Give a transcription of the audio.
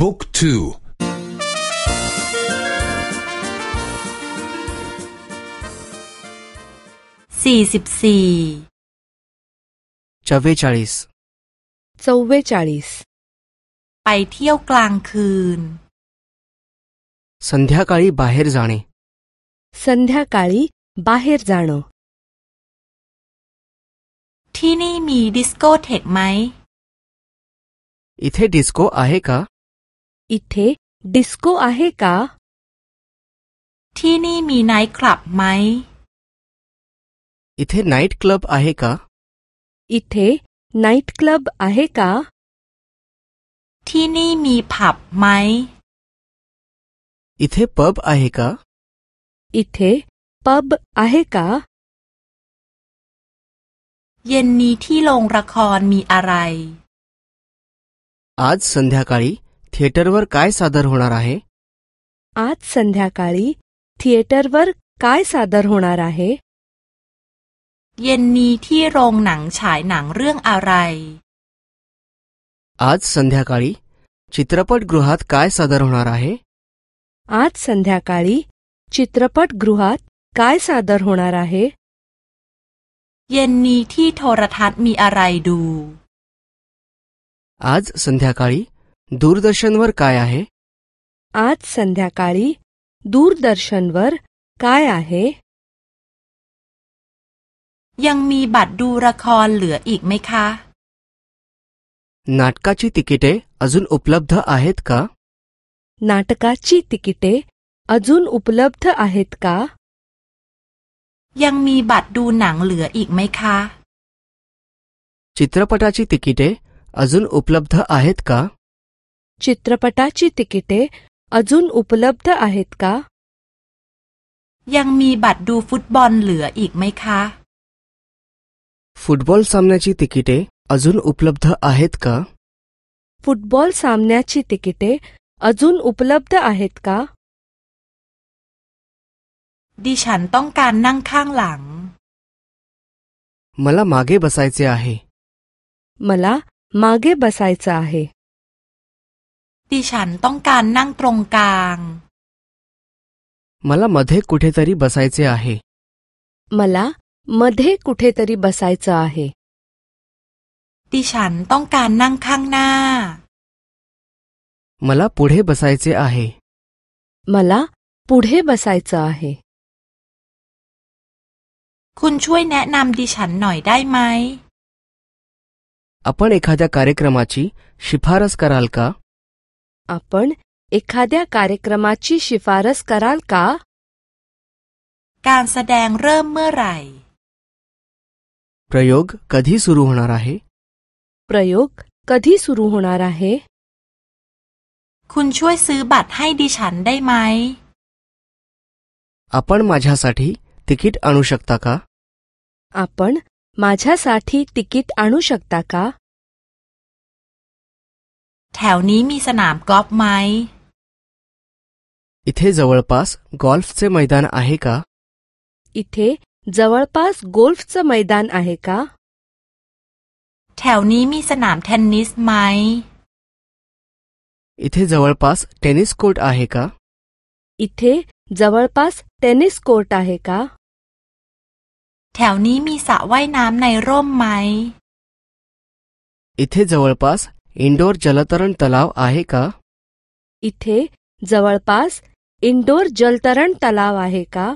บุ๊กทู สี่สิบสี่ चव्वेचाळीस चव्वेचाळीस ไปเที่ยวกลางคืน संध्याकाळी बाहेर जाणे संध्याकाळी बाहेर जाणं ที่นี่มีดิสโกเทกไหม इथे डिस्को आहे का इथे डिस्को आहे का ที่นี่มีไนท์คลับไหม इथे नाईट क्लब आहे का इथे नाईट क्लब आहे का ที่นี่มีผับไหม इथे पब आहे का इथे पब आहे का เย็นนี้ที่โรงละครมีอะไร आज संध्याकाळी थिएटरवर काय सादर होणार आहे आज संध्याकाळी थिएटरवर काय सादर होणार आहे เย็นนี้ที่โรงหนังฉายหนังเรื่องอะไร आज संध्याकाळी चित्रपटगृहात काय सादर होणार आहे आज संध्याकाळी चित्रपटगृहात काय सादर होणार आहे เย็นนี้ที่โทรทัศน์มีอะไรดู आज संध्याकाळी दूरदर्शनवर काय आहे आज संध्याकाळी दूरदर्शनवर काय आहे ยังมีบัตรดูละครเหลืออีกไหมคะ नाटकाची तिकिटे अजून उपलब्ध आहेत का नाटकाची तिकिटे अजून उपलब्ध आहेत का ยังมีบัตรดูหนังเหลืออีกไหมคะ चित्रपटाची तिकिटे अजून उपलब्ध आहेत का चित्रपटाची तिकिटे अजून उपलब्ध आहेत का ยังมีบัตรดูฟุตบอลเหลืออีกไหมคะ फुटबॉल सामन्याची तिकिटे अजून उपलब्ध आहेत का फुटबॉल सामन्याची तिकिटे अजून उपलब्ध आहेत का ดิฉันต้องการนั่งข้างหลัง मला मागे बसायचे आहे मला मागे बसायचं आहे ดิฉันต้องการนั่งตรงกลาง मला मध्ये कुठेतरी बसायचे आहे मला मध्ये कुठेतरी बसायचं आहे ดิฉันต้องการนั่งข้างหน้า मला पुढे बसायचे आहे मला पुढे बसायचं आहे คุณช่วยแนะนำดิฉันหน่อยได้ไหม आपण एखाद्या कार्यक्रमाची शिफारस कराल का आपण एखाद्या कार्यक्रमाची शिफारस कराल का การแสดงเริ่มเมื่อไหร่ प्रयोग कधी सुरू होणार आहे प्रयोग कधी सुरू होणार आहे คุณช่วยซื้อบัตรให้ดิฉันได้ไหม आपण माझ्यासाठी तिकीट आणू शकता का आपण माझ्यासाठी तिकीट आणू शकता का แถวนี้มีสนามกอล์ฟไหม इथे जवळपास गॉल्फचे मैदान आहे का इथे जवळपास गोल्फचं मैदान आहे का แถวนี้มีสนามเทนนิสไหม इथे जवळपास टेनिस कोर्ट आहे का इथे जवळपास टेनिस कोर्ट आहे का แถวนี้มีสระว่ายน้ำในร่มไหม इथे जवळपास इंडोर जलतरण तलाव आहे का? इथे जवळपास इंडोर जलतरण तलाव आहे का?